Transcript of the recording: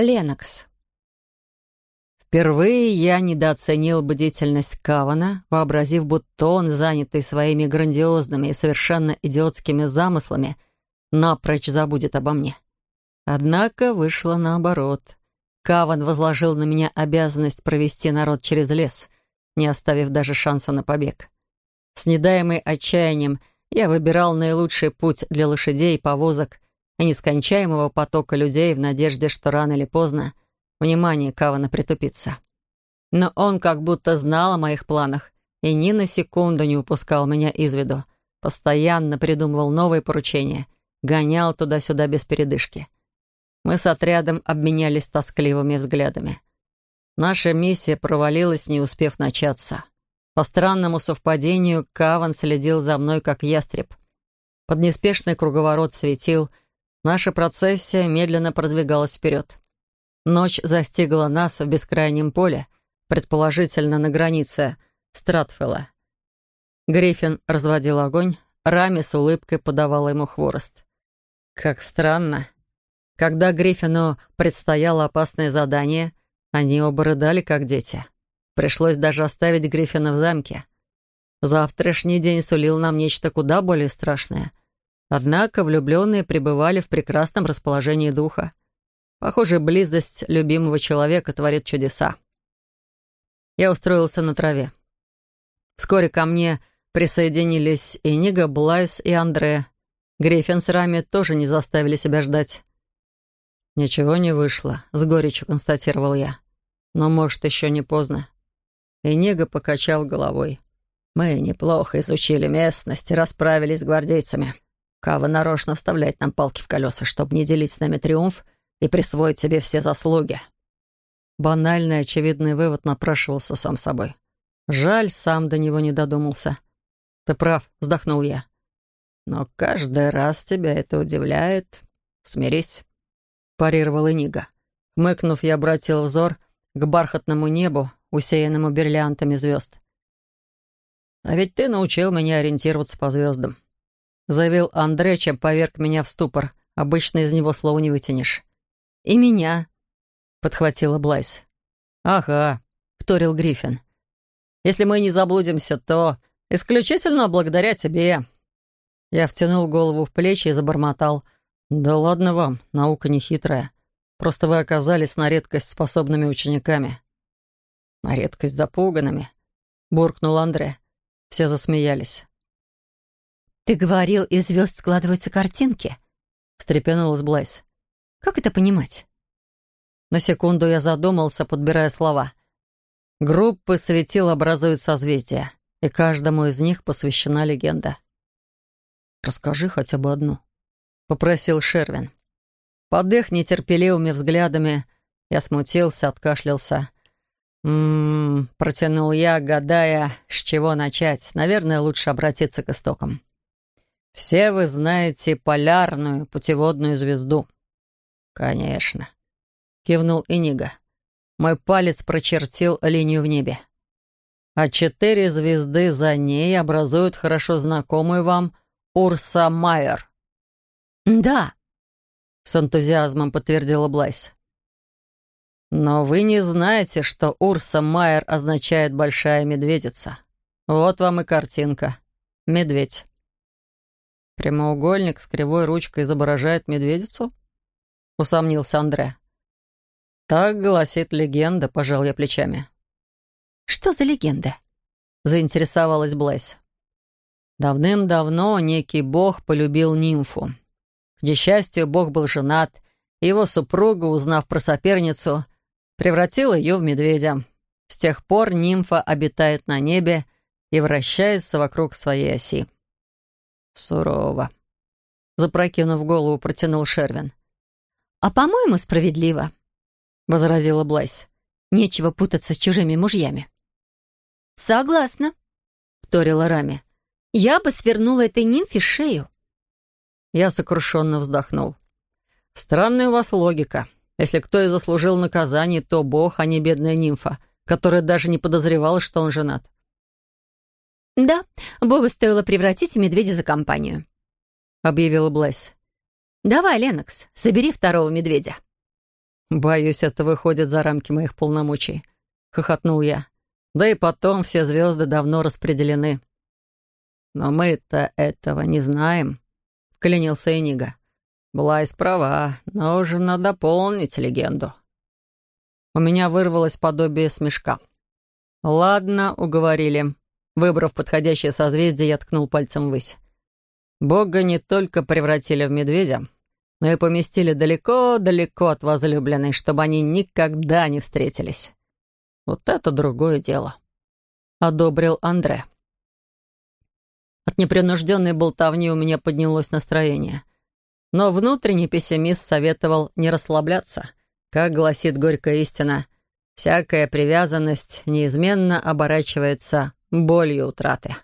Ленокс. Впервые я недооценил бдительность Кавана, вообразив, будто он, занятый своими грандиозными и совершенно идиотскими замыслами, напрочь забудет обо мне. Однако вышло наоборот. Каван возложил на меня обязанность провести народ через лес, не оставив даже шанса на побег. С недаемой отчаянием я выбирал наилучший путь для лошадей и повозок, и нескончаемого потока людей в надежде, что рано или поздно внимание Кавана притупится. Но он как будто знал о моих планах и ни на секунду не упускал меня из виду, постоянно придумывал новые поручения, гонял туда-сюда без передышки. Мы с отрядом обменялись тоскливыми взглядами. Наша миссия провалилась, не успев начаться. По странному совпадению, Каван следил за мной, как ястреб. Под неспешный круговорот светил — Наша процессия медленно продвигалась вперед. Ночь застигла нас в бескрайнем поле, предположительно на границе Стратфелла. Гриффин разводил огонь, Рами с улыбкой подавала ему хворост. Как странно. Когда Гриффину предстояло опасное задание, они оба рыдали, как дети. Пришлось даже оставить Гриффина в замке. Завтрашний день сулил нам нечто куда более страшное — Однако влюбленные пребывали в прекрасном расположении духа. Похоже, близость любимого человека творит чудеса. Я устроился на траве. Вскоре ко мне присоединились и Нига, Блайс и Андре. Гриффин с Рами тоже не заставили себя ждать. «Ничего не вышло», — с горечью констатировал я. «Но, может, еще не поздно». И Нига покачал головой. «Мы неплохо изучили местность и расправились с гвардейцами. Кава нарочно вставляет нам палки в колеса, чтобы не делить с нами триумф и присвоить себе все заслуги. Банальный очевидный вывод напрашивался сам собой. Жаль, сам до него не додумался. «Ты прав», — вздохнул я. «Но каждый раз тебя это удивляет. Смирись», — парировал Инига. Хмыкнув, я обратил взор к бархатному небу, усеянному бриллиантами звезд. «А ведь ты научил меня ориентироваться по звездам заявил Андре, чем поверг меня в ступор. Обычно из него слова не вытянешь. «И меня», — подхватила Блайс. «Ага», — вторил Гриффин. «Если мы не заблудимся, то исключительно благодаря тебе». Я втянул голову в плечи и забормотал. «Да ладно вам, наука не хитрая. Просто вы оказались на редкость способными учениками». «На редкость запуганными», — буркнул Андре. Все засмеялись. «Ты говорил, из звезд складываются картинки?» — встрепенулась Блайс. «Как это понимать?» На секунду я задумался, подбирая слова. Группы светил образуют созвездия, и каждому из них посвящена легенда. «Расскажи хотя бы одну», — попросил Шервин. Под их нетерпеливыми взглядами я смутился, откашлялся. «М-м-м», протянул я, гадая, с чего начать. Наверное, лучше обратиться к истокам. Все вы знаете полярную путеводную звезду. Конечно, кивнул Инига. Мой палец прочертил линию в небе. А четыре звезды за ней образуют хорошо знакомую вам Урса Майер. Да, с энтузиазмом подтвердила Блайс. Но вы не знаете, что Урса Майер означает «большая медведица». Вот вам и картинка. Медведь. «Прямоугольник с кривой ручкой изображает медведицу?» — усомнился Андре. «Так гласит легенда», — пожал я плечами. «Что за легенда?» — заинтересовалась Блэйс. Давным-давно некий бог полюбил нимфу. К несчастью, бог был женат, и его супруга, узнав про соперницу, превратила ее в медведя. С тех пор нимфа обитает на небе и вращается вокруг своей оси. «Сурово», — запрокинув голову, протянул Шервин. «А, по-моему, справедливо», — возразила Блайс. «Нечего путаться с чужими мужьями». «Согласна», — вторила Рами. «Я бы свернула этой нимфе шею». Я сокрушенно вздохнул. «Странная у вас логика. Если кто и заслужил наказание, то бог, а не бедная нимфа, которая даже не подозревала, что он женат. «Да, Богу стоило превратить медведя за компанию», — объявила Блэс. «Давай, Ленокс, собери второго медведя». «Боюсь, это выходит за рамки моих полномочий», — хохотнул я. «Да и потом все звезды давно распределены». «Но мы-то этого не знаем», — вклинился Энига. «Блайс права, нужно дополнить легенду». У меня вырвалось подобие смешка. «Ладно, уговорили». Выбрав подходящее созвездие, я ткнул пальцем ввысь. Бога не только превратили в медведя, но и поместили далеко-далеко от возлюбленной, чтобы они никогда не встретились. Вот это другое дело. Одобрил Андре. От непринужденной болтовни у меня поднялось настроение. Но внутренний пессимист советовал не расслабляться. Как гласит горькая истина, всякая привязанность неизменно оборачивается болью утраты.